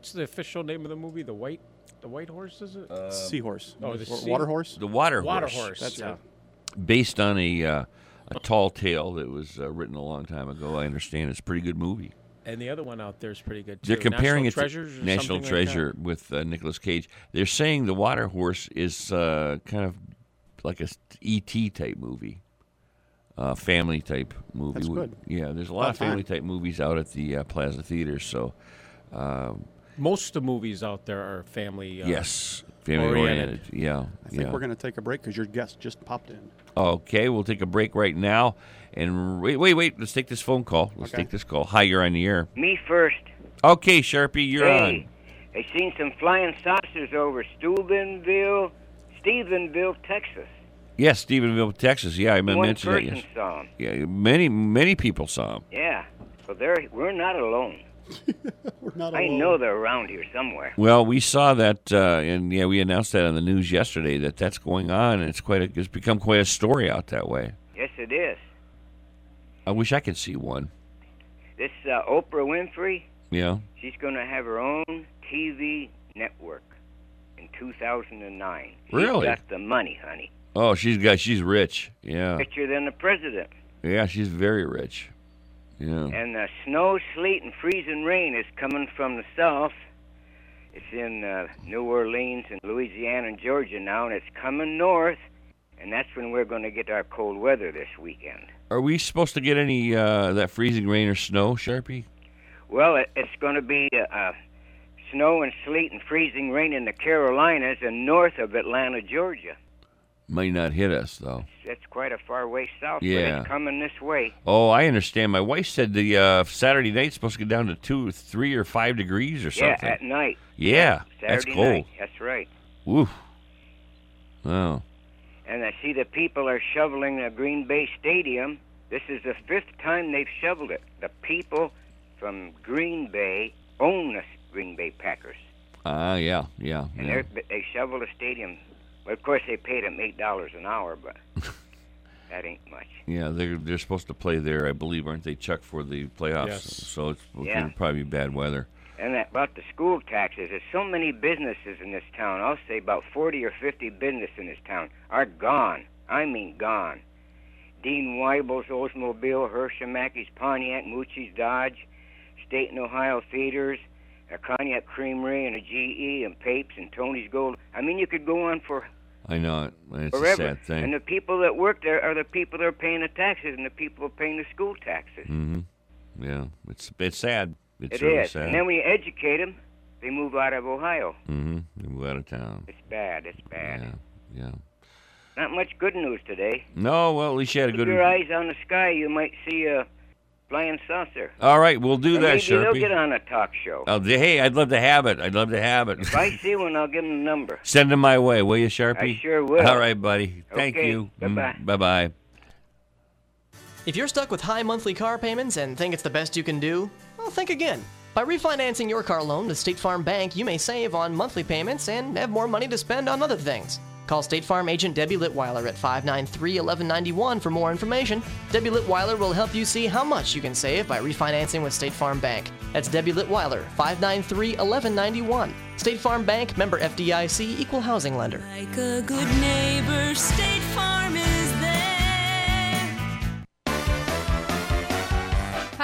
What's the official name of the movie? The White, the White Horse, is it? Uh, Seahorse. Oh, the sea- water horse. The Water Water Horse. Horse. That's yeah. it. Based on a uh, a tall tale that was uh, written a long time ago. I understand it's a pretty good movie. And the other one out there is pretty good too. They're comparing National it Treasures to or National something like Treasure with uh, Nicolas Cage. They're saying the Water Horse is uh, kind of like a s- ET type movie, uh, family type movie. That's good. Yeah, there's a lot About of family time. type movies out at the uh, Plaza Theater. So that. Most of the movies out there are family. Uh, yes, family oriented. oriented. Yeah, I think yeah. we're going to take a break because your guest just popped in. Okay, we'll take a break right now. And wait, wait, wait. Let's take this phone call. Let's Okay. take this call. Hi, you're on the air. Me first. Okay, Sharpie, you're hey, I seen some flying saucers over Steubenville, Stephenville, Texas. on. Yes, Stephenville, Texas. Yeah, I One mentioned that. person Yes. saw 'em. Yeah, many, many people saw them. Yeah. So they're, we're not alone. We're not I alone. know they're around here somewhere. Well, we saw that, uh, and yeah, we announced that on the news yesterday that that's going on, and it's quite a, it's become quite a story out that way. Yes, it is. I wish I could see one. This uh, Oprah Winfrey, Yeah. she's going to have her own TV network in 2009. She's Really? got the money, honey. Oh, she's got, she's rich. Yeah. Richer than the president. Yeah, she's very rich. Yeah. And the snow, sleet, and freezing rain is coming from the south. It's in uh, New Orleans and Louisiana and Georgia now, and it's coming north. And that's when we're going to get our cold weather this weekend. Are we supposed to get any uh, that freezing rain or snow, Sharpie? Well, it, it's going to be uh, uh, snow and sleet and freezing rain in the Carolinas and north of Atlanta, Georgia. Might not hit us though. That's quite a far way south, but Yeah. it's coming this way. Oh, I understand. My wife said the uh, Saturday night's supposed to get down to two, three, or five degrees or something. Yeah, at night. Yeah, Saturday that's cold. night. That's right. Woof. Oh, And I see the people are shoveling the Green Bay Stadium. This is the fifth time they've shoveled it. The people from Green Bay own the Green Bay Packers, ah, yeah, yeah, and yeah. they shoveled the stadium. Well, of course, they paid them eight dollars an hour, but that ain't much. Yeah, they're they're supposed to play there, I believe, aren't they, Chuck, for the playoffs? Yes. So it's Yeah. it'll probably be bad weather. And that, about the school taxes, there's so many businesses in this town. I'll say about 40 or 50 businesses in this town are gone. I mean gone. Dean Weibel's Oldsmobile, Hershey Mackey's Pontiac, Moochie's Dodge, State and Ohio Theaters, a Cognac Creamery, and a GE, and Papes, and Tony's Gold. I mean, you could go on for I know it. It's a sad thing. And the people that work there are the people that are paying the taxes, and the people who are paying the school taxes. Mm-hmm. Yeah, it's it's sad. It's It really is. sad. And then when you educate them, they move out of Ohio. Mm-hmm. They move out of town. It's bad. It's bad. Yeah, yeah. Not much good news today. No, well, at least you had a Keep good. your eyes on the sky. You might see a flying saucer. All right, we'll do Or that, maybe they'll get on a talk show. Oh, th- hey, I'd love to have it. I'd love to have it. If I see one, I'll give them the number. Send them my way, will you, Sharpie? I sure will. All right, buddy. Thank Okay, you. bye-bye. Mm, bye bye. If you're stuck with high monthly car payments and think it's the best you can do, well, think again. By refinancing your car loan to State Farm Bank, you may save on monthly payments and have more money to spend on other things. Call State Farm agent Debbie Litweiler at 593 1191 for more information. Debbie Litweiler will help you see how much you can save by refinancing with State Farm Bank. That's Debbie Litweiler, 593 1191. State Farm Bank, member FDIC, equal housing lender. Like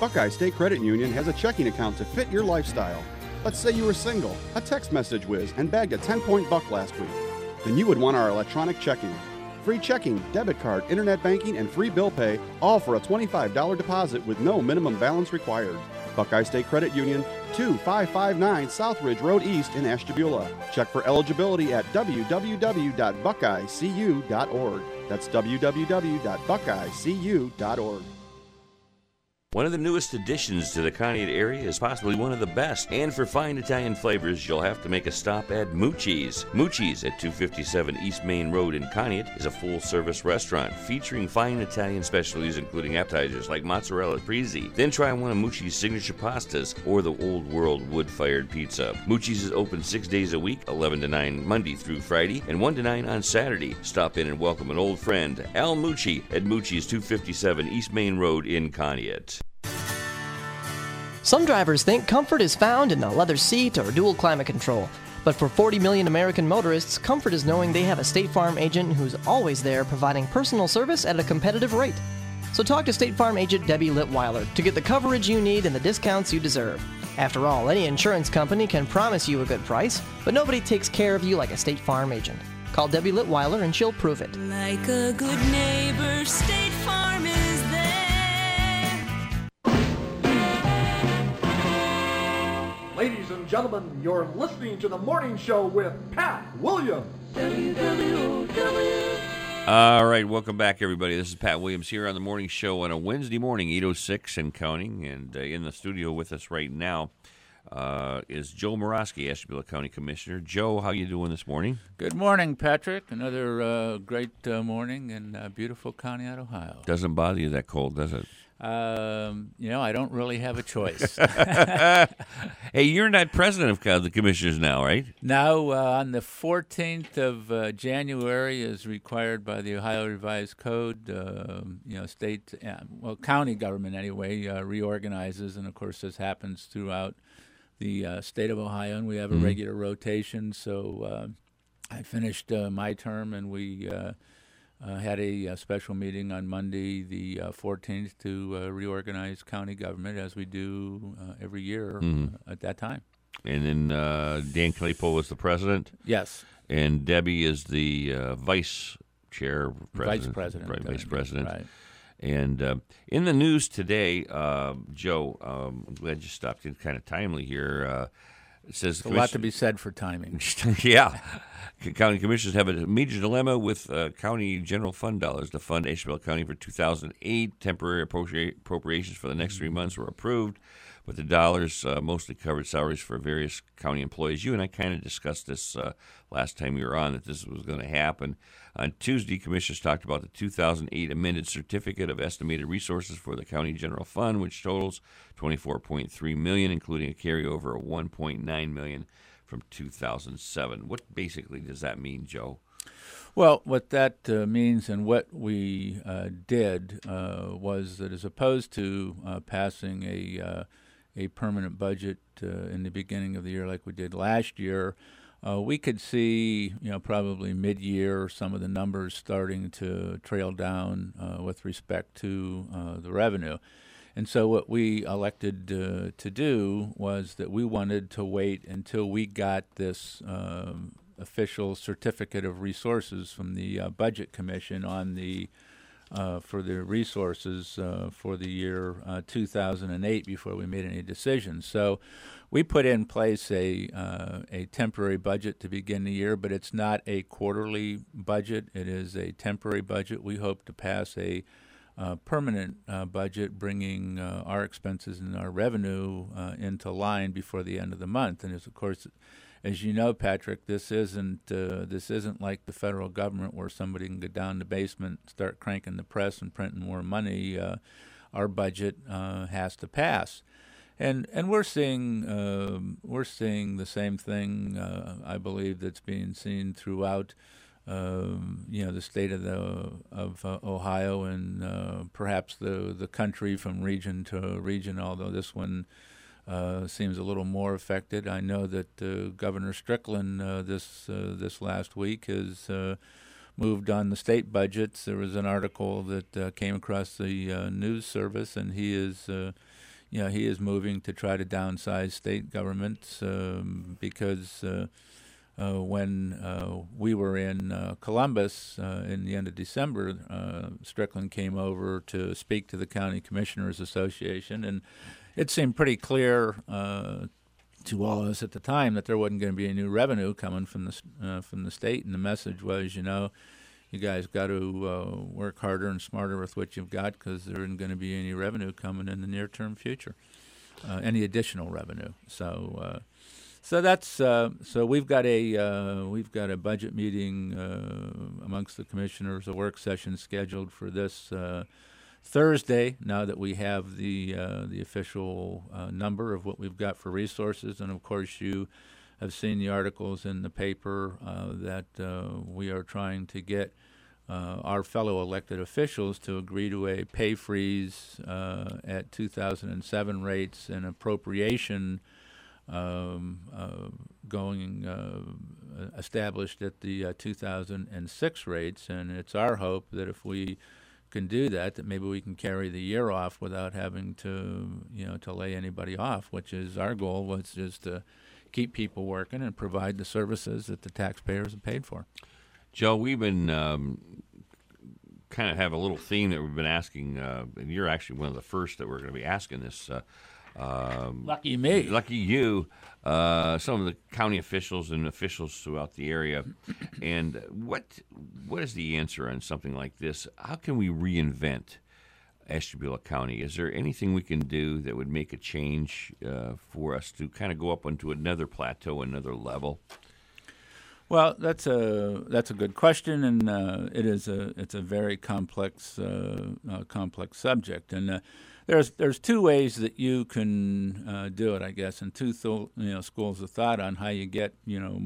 Buckeye State Credit Union has a checking account to fit your lifestyle. Let's say you were single, a text message whiz, and bagged a 10 point buck last week. Then you would want our electronic checking. Free checking, debit card, internet banking, and free bill pay, all for a $25 deposit with no minimum balance required. Buckeye State Credit Union, 2559 Southridge Road East in Ashtabula. Check for eligibility at www.buckeyecu.org. That's www.buckeyecu.org. One of the newest additions to the Conneaut area is possibly one of the best. And for fine Italian flavors, you'll have to make a stop at Mucci's. Mucci's at 257 East Main Road in Conneaut is a full service restaurant featuring fine Italian specialties, including appetizers like mozzarella prezi. Then try one of Mucci's signature pastas or the old world wood fired pizza. Mucci's is open six days a week, 11 to 9 Monday through Friday, and 1 to 9 on Saturday. Stop in and welcome an old friend, Al Mucci, at Mucci's 257 East Main Road in Conneaut. Some drivers think comfort is found in a leather seat or dual climate control. But for 40 million American motorists, comfort is knowing they have a State Farm agent who's always there providing personal service at a competitive rate. So talk to State Farm agent Debbie Litweiler to get the coverage you need and the discounts you deserve. After all, any insurance company can promise you a good price, but nobody takes care of you like a State Farm agent. Call Debbie Litweiler and she'll prove it. Like a good neighbor, State Farm is Ladies and gentlemen, you're listening to the morning show with Pat Williams. All right, welcome back, everybody. This is Pat Williams here on the morning show on a Wednesday morning, 8.06 and counting. And uh, in the studio with us right now uh, is Joe Moroski, Ashtabula County Commissioner. Joe, how you doing this morning? Good morning, Patrick. Another uh, great uh, morning in uh, beautiful Conneaut, Ohio. Doesn't bother you that cold, does it? Um, you know, I don't really have a choice. Hey, you're not president of uh, the commissioners now, right? now, uh, on the 14th of uh, January, as required by the Ohio Revised Code, um you know, state, uh, well, county government anyway, uh, reorganizes, and of course, this happens throughout the uh, state of Ohio, and we have a regular rotation. So uh, I finished uh, my term, and we uh, had a, uh special meeting on Monday, the uh, 14th, to uh, reorganize county government as we do uh, every year uh, at that time. And then uh, Dan Claypool was the president, Yes. and Debbie is the uh, vice chair, president, Vice president. right, vice president. Right. And uh, in the news today, uh, Joe, um, I'm glad you stopped in kind of timely here. It says A lot to be said for timing. yeah. County commissioners have a major dilemma with uh, county general fund dollars to fund Ashtabula County for 2008. Temporary appropria- appropriations for the next three months were approved, but the dollars uh, mostly covered salaries for various county employees. You and I kind of discussed this uh, last time you were on that this was going to happen. On Tuesday, commissioners talked about the 2008 amended certificate of estimated resources for the county general fund, which totals 24.3 million, including a carryover of 1.9 million from 2007. What basically does that mean, Joe? Well, what that uh, means and what we uh, did uh, was that as opposed to uh, passing a uh, a permanent budget uh, in the beginning of the year like we did last year, uh, we could see, you know, probably mid-year some of the numbers starting to trail down uh, with respect to uh, the revenue. And so, what we elected uh, to do was that we wanted to wait until we got this um, official certificate of resources from the uh, Budget Commission on the uh, for the resources uh, for the year uh, 2008 before we made any decisions. So we put in place a uh, a temporary budget to begin the year, but it's not a quarterly budget. It is a temporary budget. We hope to pass a uh, permanent uh, budget, bringing our expenses and our revenue into line before the end of the month. And as of course, as you know, Patrick, this isn't uh, this isn't like the federal government where somebody can go down the basement, start cranking the press, and printing more money. Uh, our budget uh, has to pass, and and we're seeing um, we're seeing the same thing. Uh, I believe that's being seen throughout. Um, you know the state of the of uh, Ohio and uh, perhaps the the country from region to region. Although this one uh, seems a little more affected. I know that uh, Governor Strickland uh, this uh, this last week has uh, moved on the state budgets. There was an article that came across the news service, and he is. Uh, you know, he is moving to try to downsize state governments um, because when we were in Columbus in the end of December, Strickland came over to speak to the County Commissioners Association, and it seemed pretty clear uh, to all of us at the time that there wasn't going to be any new revenue coming from the uh, from the state, and the message was, you know, you guys got to uh, work harder and smarter with what you've got because there isn't going to be any revenue coming in the near term future, uh, any additional revenue. So, uh, so that's uh, so we've got a we've got a budget meeting amongst the commissioners, a work session scheduled for this. Thursday, now that we have the the official number of what we've got for resources, and of course you have seen the articles in the paper uh, that uh, we are trying to get uh, our fellow elected officials to agree to a pay freeze uh, at 2007 rates and appropriation um, uh, going uh, established at the 2006 rates. And it's our hope that if we can do that, that maybe we can carry the year off without having to, you know, to lay anybody off, which is our goal was just to keep people working and provide the services that the taxpayers have paid for. Joe, we've been um, kind of have a little theme that we've been asking, uh, and you're actually one of the first that we're going to be asking this. Uh, um, lucky me. Lucky you. Uh, some of the county officials and officials throughout the area. and what what is the answer on something like this? How can we reinvent Ashtabula County. Is there anything we can do that would make a change uh, for us to kind of go up onto another plateau, another level? Well, that's a that's a good question, and uh, it is a it's a very complex uh, uh complex subject, and uh, there's there's two ways that you can uh, do it, I guess, and two th- you know schools of thought on how you get you know,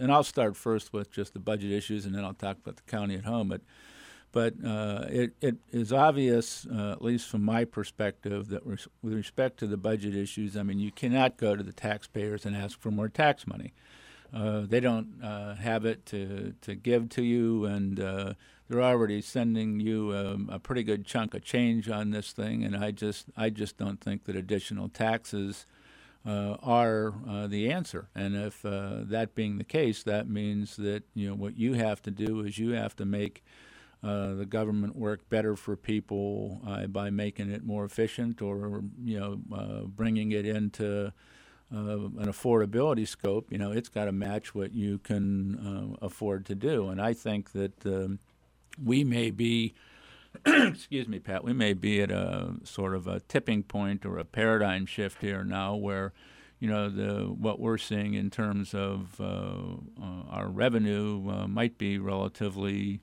and I'll start first with just the budget issues, and then I'll talk about the county at home, but but uh, it, it is obvious, uh, at least from my perspective, that res- with respect to the budget issues, I mean, you cannot go to the taxpayers and ask for more tax money. Uh, they don't uh, have it to, to give to you, and uh, they're already sending you um, a pretty good chunk of change on this thing. And I just I just don't think that additional taxes uh, are the answer. And if that being the case, that means that you know what you have to do is you have to make uh, the government work better for people uh, by making it more efficient or you know uh, bringing it into uh, an affordability scope. You know, it's got to match what you can uh, afford to do, and I think that um, we may be. excuse me, Pat. We may be at a sort of a tipping point or a paradigm shift here now, where you know the what we're seeing in terms of our revenue might be relatively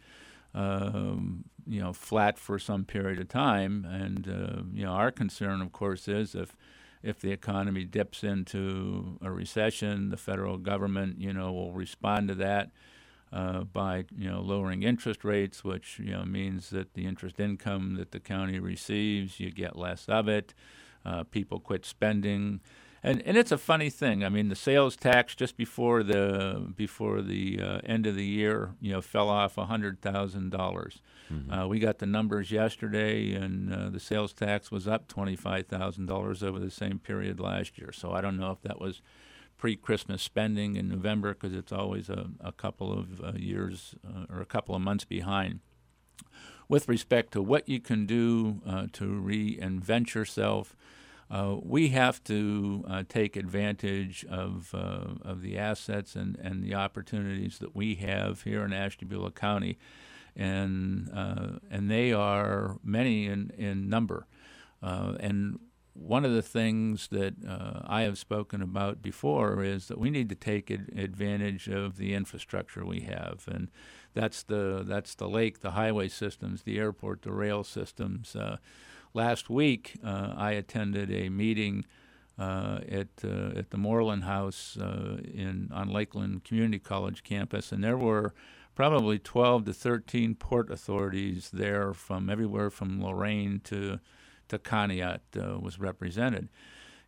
um, you know, flat for some period of time. And uh, you know, our concern, of course, is if if the economy dips into a recession, the federal government, you know, will respond to that uh, by you know lowering interest rates, which you know means that the interest income that the county receives, you get less of it. Uh, people quit spending and and it's a funny thing. I mean, the sales tax just before the before the uh, end of the year, you know, fell off a hundred thousand dollars. Mm-hmm. Uh, we got the numbers yesterday, and uh, the sales tax was up twenty five thousand dollars over the same period last year. So I don't know if that was pre-Christmas spending in November because it's always a, a couple of uh, years uh, or a couple of months behind. With respect to what you can do uh, to reinvent yourself uh, we have to uh, take advantage of of the assets and, and the opportunities that we have here in Ashtabula County, and and they are many in in number, and one of the things that uh, I have spoken about before is that we need to take ad- advantage of the infrastructure we have, and that's the that's the lake, the highway systems, the airport, the rail systems. Last week, uh, I attended a meeting uh, at uh, at the Moreland House uh, in on Lakeland Community College campus, and there were probably 12 to 13 port authorities there from everywhere from Lorain to Conneaut uh, was represented.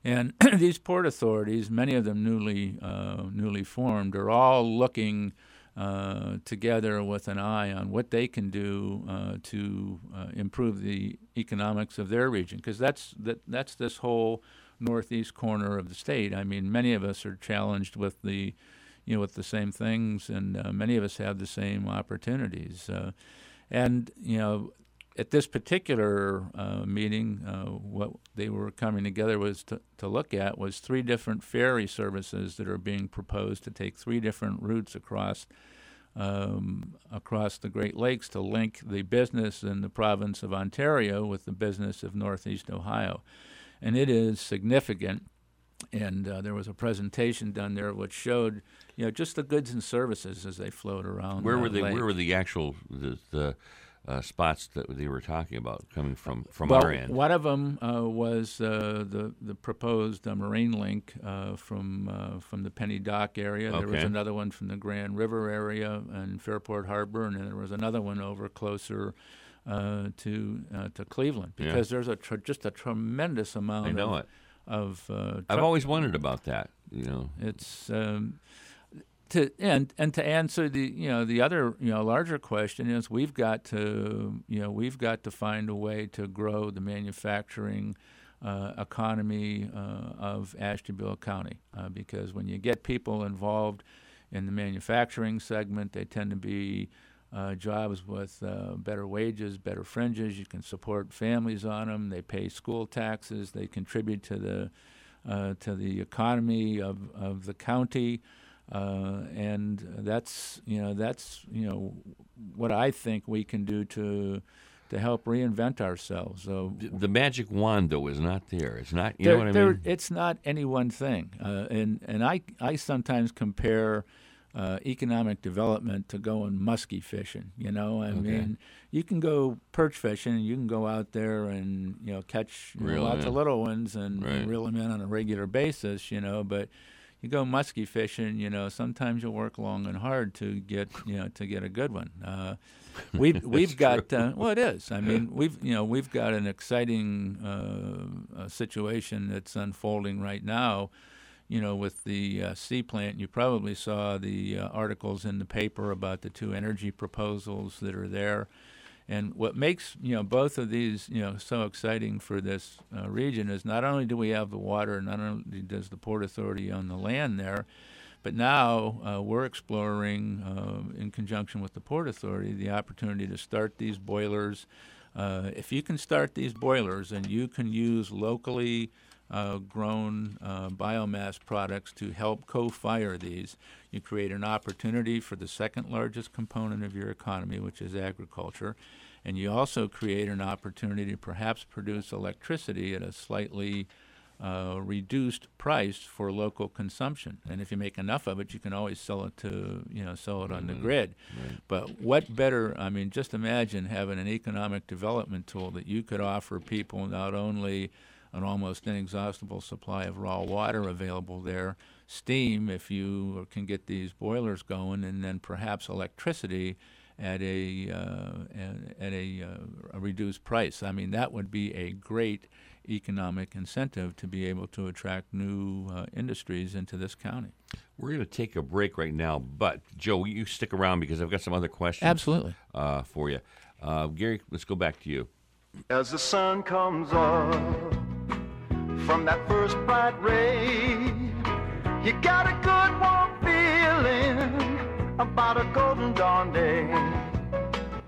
And these port authorities, many of them newly uh, newly formed, are all looking uh, together with an eye on what they can do uh, to uh, improve the economics of their region, because that's that, that's this whole northeast corner of the state. I mean, many of us are challenged with the, you know, with the same things, and uh, many of us have the same opportunities. Uh, and you know, at this particular uh, meeting, uh, what they were coming together was to, to look at was three different ferry services that are being proposed to take three different routes across um, across the Great Lakes to link the business in the province of Ontario with the business of Northeast Ohio. And it is significant. And uh, there was a presentation done there which showed, you know, just the goods and services as they float around. Where were the lake. Where were the actual the, the uh, spots that they were talking about coming from from well, our end? One of them uh, was uh, the the proposed uh, marine link uh, from uh, from the Pinney Dock area. There was another one from the Grand River area and Fairport Harbor, and then there was another one over closer. Uh, to uh, to Cleveland Yeah. because there's a tr- just a tremendous amount I know of, it. of uh, I've always wondered about that. You know, it's um, to and and to answer the you know the other you know larger question is we've got to you know we've got to find a way to grow the manufacturing uh, economy uh, of Ashtabula County uh, because when you get people involved in the manufacturing segment, they tend to be uh, jobs with uh, better wages, better fringes. You can support families on them. They pay school taxes. They contribute to the uh, to the economy of, of the county, uh, and that's you know that's you know what I think we can do to to help reinvent ourselves. So the, magic wand though is not there. It's not. You there- know what I there- mean? It's not any one thing, uh, and and I I sometimes compare. Uh, economic development to going muskie fishing, you know. I Okay. mean, you can go perch fishing, and you can go out there and you know catch you know, lots of little ones and, and Right. reel them in on a regular basis, you know. But you go muskie fishing, you know, sometimes you'll work long and hard to get you know to get a good one. Uh, we've we've got uh, well, it is. I mean, we've you know we've got an exciting uh, uh, situation that's unfolding right now. You know, with the uh, sea plant, you probably saw the uh, articles in the paper about the two energy proposals that are there. And what makes you know both of these you know so exciting for this uh, region is not only do we have the water, not only does the port authority own the land there, but now uh, we're exploring, uh, in conjunction with the Port Authority, the opportunity to start these boilers. Uh, if you can start these boilers and you can use locally uh, grown uh, biomass products to help co-fire these, you create an opportunity for the second largest component of your economy, which is agriculture, and you also create an opportunity to perhaps produce electricity at a slightly uh, reduced price for local consumption. And if you make enough of it, you can always sell it to you know sell it on the grid. But what better? I mean, just imagine having an economic development tool that you could offer people not only an almost inexhaustible supply of raw water available there, steam if you can get these boilers going, and then perhaps electricity at a uh, at, at a, uh, a reduced price. I mean, that would be a great economic incentive to be able to attract new uh, industries into this county. We're going to take a break right now, but Joe, you stick around because I've got some other questions. Absolutely. Uh, for you, uh, Gary. Let's go back to you. As the sun comes up from that first bright ray, you got a good warm feeling about a golden dawn day.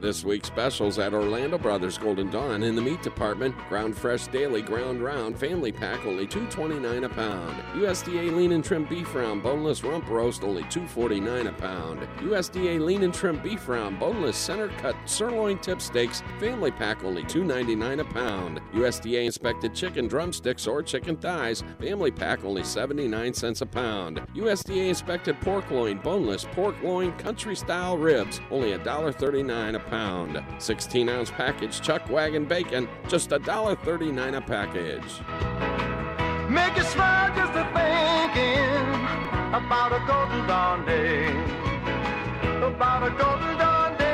This week's specials at Orlando Brothers Golden Dawn in the meat department. Ground fresh daily ground round family pack only $2.29 a pound. USDA lean and trim beef round boneless rump roast only $2.49 a pound. USDA lean and trim beef round boneless center cut sirloin tip steaks family pack only $2.99 a pound. USDA inspected chicken drumsticks or chicken thighs family pack only 79 cents a pound. USDA inspected pork loin boneless pork loin country style ribs only $1.39 a pound. 16 ounce package chuck wagon bacon just $1.39 a package. Make you smile just a thinking about a golden dawn day. About a golden dawn day.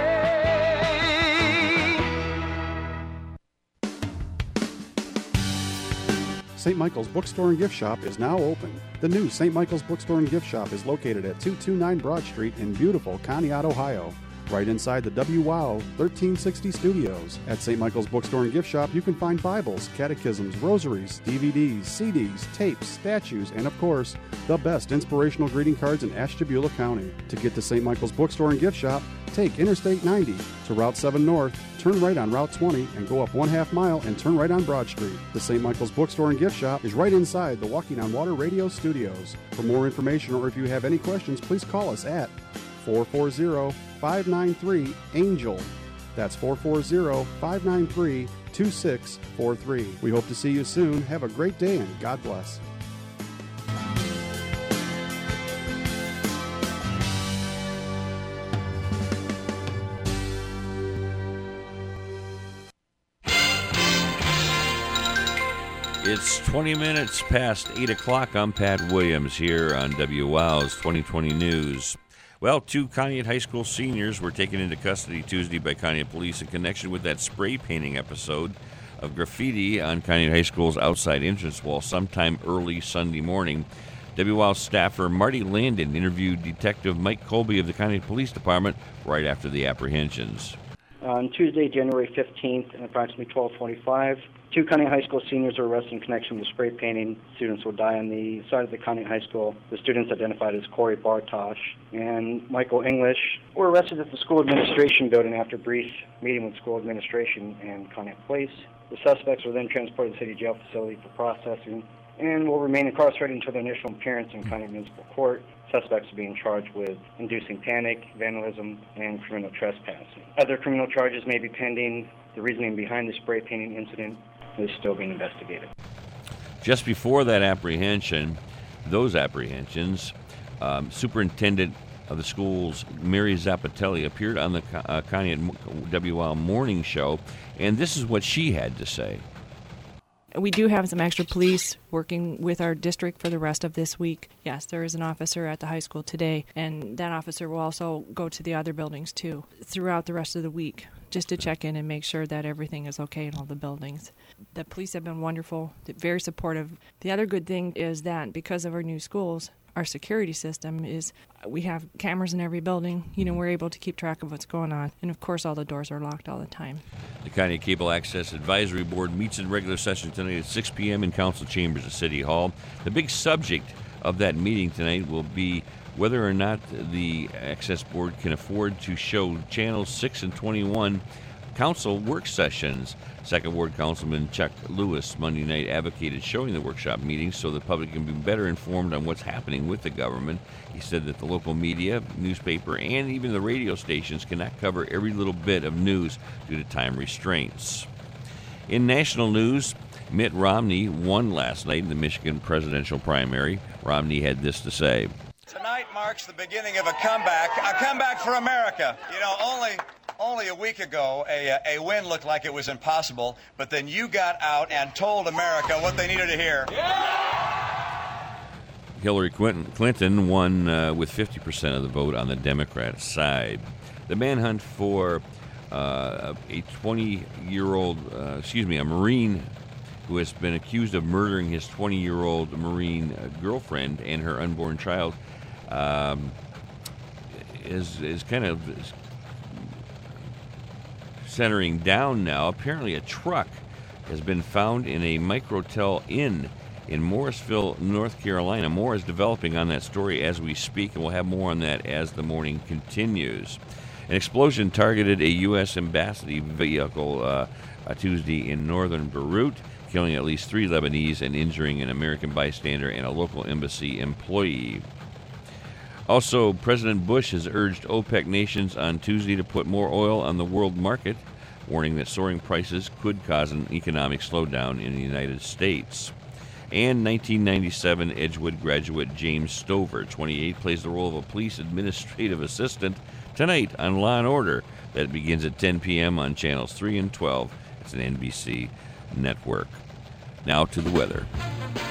St. Michael's Bookstore and Gift Shop is now open. The new St. Michael's Bookstore and Gift Shop is located at 229 Broad Street in beautiful Conneaut, Ohio. Right inside the WWOW 1360 studios. At St. Michael's Bookstore and Gift Shop, you can find Bibles, catechisms, rosaries, DVDs, CDs, tapes, statues, and of course, the best inspirational greeting cards in Ashtabula County. To get to St. Michael's Bookstore and Gift Shop, take Interstate 90 to Route 7 North, turn right on Route 20, and go up one half mile and turn right on Broad Street. The St. Michael's Bookstore and Gift Shop is right inside the Walking on Water radio studios. For more information or if you have any questions, please call us at 440 593 ANGEL. That's 440 593 2643. We hope to see you soon. Have a great day and God bless. It's 20 minutes past 8 o'clock. I'm Pat Williams here on WWOW's 2020 News. Well, two Conneaut High School seniors were taken into custody Tuesday by Conneaut police in connection with that spray painting episode of graffiti on Conneaut High School's outside entrance wall sometime early Sunday morning. WWOW staffer Marty Landon interviewed Detective Mike Colby of the Conneaut Police Department right after the apprehensions. On Tuesday, January 15th, at approximately 12:45, two Conneaut High School seniors were arrested in connection with spray painting. Students will die on the side of the Conneaut High School. The students identified as Corey Bartosh and Michael English were arrested at the school administration building after a brief meeting with school administration and Conneaut Police. The suspects were then transported to the city jail facility for processing and will remain incarcerated until their initial appearance in Conneaut Municipal Court. Suspects are being charged with inducing panic, vandalism, and criminal trespassing. Other criminal charges may be pending. The reasoning behind the spray painting incident is still being investigated. Just before that apprehension, those apprehensions, um, Superintendent of the schools, Mary Zapatelli, appeared on the uh, Conneaut WL Morning Show, and this is what she had to say. We do have some extra police working with our district for the rest of this week. Yes, there is an officer at the high school today, and that officer will also go to the other buildings too throughout the rest of the week just to check in and make sure that everything is okay in all the buildings. The police have been wonderful, very supportive. The other good thing is that because of our new schools, our security system is we have cameras in every building. You know, we're able to keep track of what's going on. And of course, all the doors are locked all the time. The County Cable Access Advisory Board meets in regular session tonight at 6 p.m. in Council Chambers at City Hall. The big subject of that meeting tonight will be whether or not the Access Board can afford to show channels 6 and 21 council work sessions. Second Ward Councilman Chuck Lewis Monday night advocated showing the workshop meetings so the public can be better informed on what's happening with the government. He said that the local media, newspaper, and even the radio stations cannot cover every little bit of news due to time restraints. In national news, Mitt Romney won last night in the Michigan presidential primary. Romney had this to say. Tonight marks the beginning of a comeback, a comeback for America. You know, only only a week ago, a, a win looked like it was impossible, but then you got out and told America what they needed to hear. Hillary Clinton won uh, with 50% of the vote on the Democrat side. The manhunt for uh, a 20 year old, uh, excuse me, a Marine who has been accused of murdering his 20 year old Marine uh, girlfriend and her unborn child um, is, is kind of centering down now. Apparently, a truck has been found in a Microtel Inn in Morrisville, North Carolina. More is developing on that story as we speak, and we'll have more on that as the morning continues. An explosion targeted a U.S. embassy vehicle uh, Tuesday in northern Beirut, killing at least three Lebanese and injuring an American bystander and a local embassy employee. Also, President Bush has urged OPEC nations on Tuesday to put more oil on the world market, warning that soaring prices could cause an economic slowdown in the United States. And 1997 Edgewood graduate James Stover, 28, plays the role of a police administrative assistant tonight on Law and Order. That begins at 10 p.m. on channels 3 and 12. It's an NBC network. Now to the weather. Weather.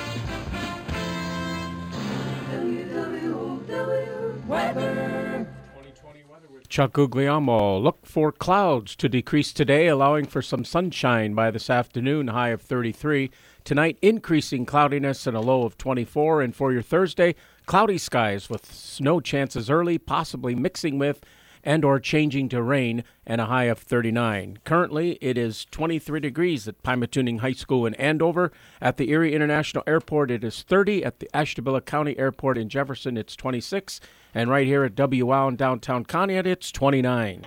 Chuck Guglielmo. Look for clouds to decrease today, allowing for some sunshine by this afternoon, high of 33. Tonight, increasing cloudiness and a low of 24. And for your Thursday, cloudy skies with snow chances early, possibly mixing with and or changing to rain and a high of 39. Currently, it is 23 degrees at Pymatuning High School in Andover. At the Erie International Airport, it is 30. At the Ashtabula County Airport in Jefferson, it's 26. And right here at WOW in downtown Conneaut, it's 29.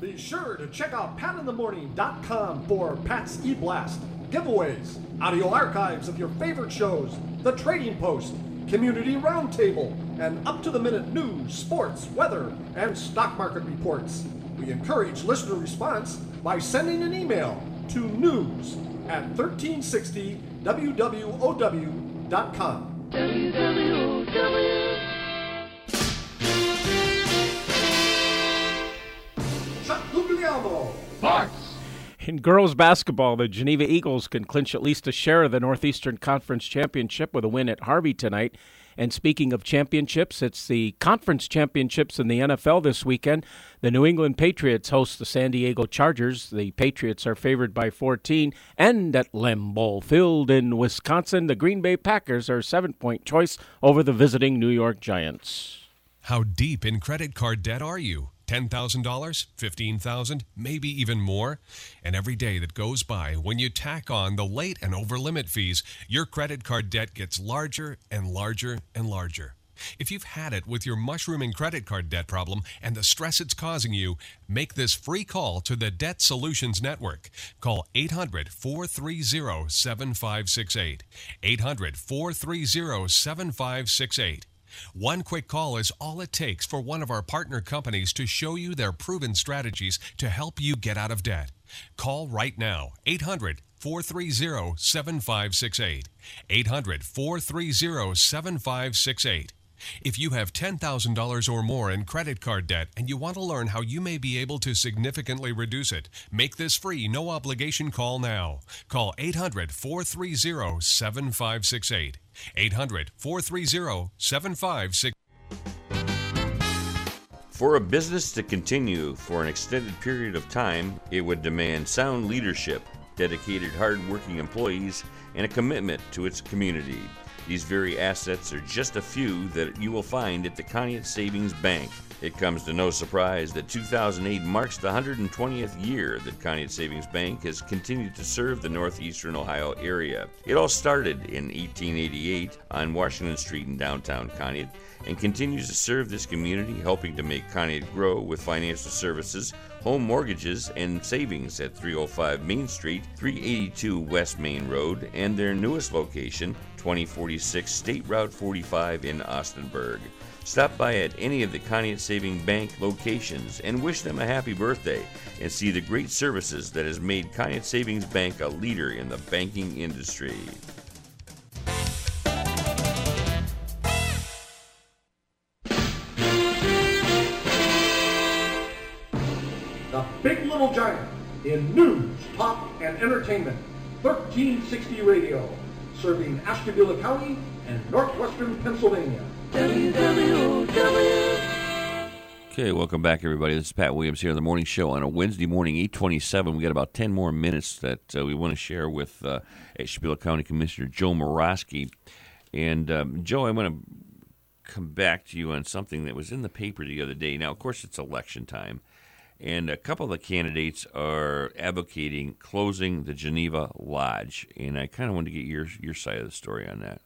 Be sure to check out patinthemorning.com for Pat's E-Blast, giveaways, audio archives of your favorite shows, the Trading Post, community roundtable, and up to the minute news, sports, weather, and stock market reports. We encourage listener response by sending an email to news at 1360wwow.com. Chuck Guglielmo. Sports. In girls basketball, the Geneva Eagles can clinch at least a share of the Northeastern Conference Championship with a win at Harvey tonight. And speaking of championships, it's the conference championships in the NFL this weekend. The New England Patriots host the San Diego Chargers. The Patriots are favored by 14. And at Lambeau Field in Wisconsin, the Green Bay Packers are seven point choice over the visiting New York Giants. How deep in credit card debt are you? $10,000, 15,000, maybe even more? And every day that goes by, when you tack on the late and over limit fees, your credit card debt gets larger and larger and larger. If you've had it with your mushrooming credit card debt problem and the stress it's causing you, make this free call to the Debt Solutions Network. Call 800 430 7568. 800 430 7568. One quick call is all it takes for one of our partner companies to show you their proven strategies to help you get out of debt. Call right now 800 430 7568. 800 430 7568. If you have $10,000 or more in credit card debt and you want to learn how you may be able to significantly reduce it, make this free, no obligation call now. Call 800 430 7568. 800 430 7568. For a business to continue for an extended period of time, it would demand sound leadership, dedicated, hard-working employees, and a commitment to its community. These very assets are just a few that you will find at the Conneaut Savings Bank. It comes to no surprise that 2008 marks the 120th year that Conneaut Savings Bank has continued to serve the northeastern Ohio area. It all started in 1888 on Washington Street in downtown Conneaut and continues to serve this community, helping to make Conneaut grow with financial services, home mortgages, and savings at 305 Main Street, 382 West Main Road, and their newest location, 2046 State Route 45 in Austinburg. Stop by at any of the Conneaut Saving Bank locations and wish them a happy birthday and see the great services that has made Conneaut Savings Bank a leader in the banking industry. The Big Little Giant in news, talk, and entertainment. 1360 Radio, serving Ashtabula County and northwestern Pennsylvania. Okay, welcome back, everybody. This is Pat Williams here on the morning show on a Wednesday morning, 827. We got about 10 more minutes that uh, we want to share with uh, Ashtabula County Commissioner Joe Moroski. And, um, Joe, I want to come back to you on something that was in the paper the other day. Now, of course, it's election time, and a couple of the candidates are advocating closing the Geneva Lodge. And I kind of want to get your, your side of the story on that.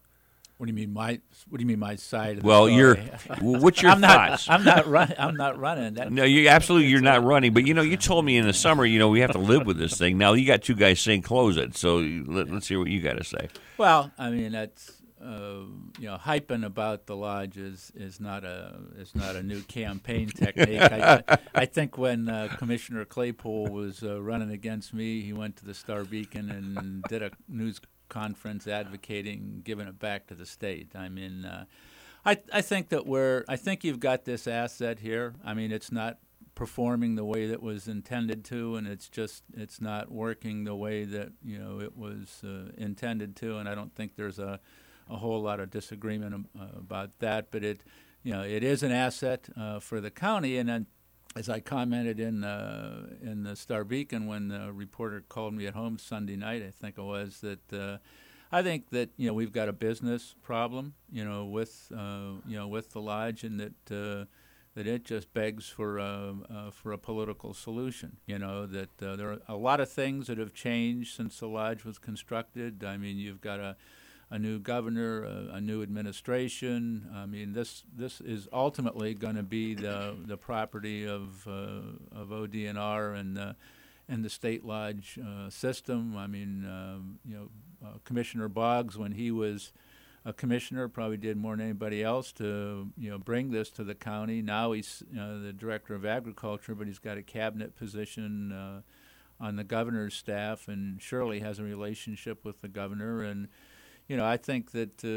What do you mean my? What do you mean my side? Of Well, you're- what's your I'm thoughts? Not, I'm not running. I'm not running. That, No, you absolutely you're not running. But you know, you told me in the summer, you know, we have to live with this thing. Now you got two guys saying close it. So let, us hear what you got to say. Well, I mean that's uh, you know hyping about the lodge is, is not a is not a new campaign technique. I, I think when uh, Commissioner Claypool was uh, running against me, he went to the Star Beacon and did a news conference advocating giving it back to the state. I mean, uh, I I think that we're I think you've got this asset here. I mean, it's not performing the way that was intended to, and it's just it's not working the way that you know it was uh, intended to. And I don't think there's a a whole lot of disagreement uh, about that. But it you know it is an asset uh, for the county, and. As I commented in uh, in the Star Beacon when the reporter called me at home Sunday night, I think it was that uh, I think that you know we've got a business problem, you know, with uh, you know with the lodge, and that uh, that it just begs for uh, for a political solution. You know that uh, there are a lot of things that have changed since the lodge was constructed. I mean, you've got a a new governor, a, a new administration. I mean, this this is ultimately going to be the the property of uh, of ODNR and the and the state lodge uh, system. I mean, um, you know, uh, Commissioner Boggs when he was a commissioner, probably did more than anybody else to you know bring this to the county. Now he's uh, the director of agriculture, but he's got a cabinet position uh, on the governor's staff, and surely has a relationship with the governor. And you know, I think that. Uh,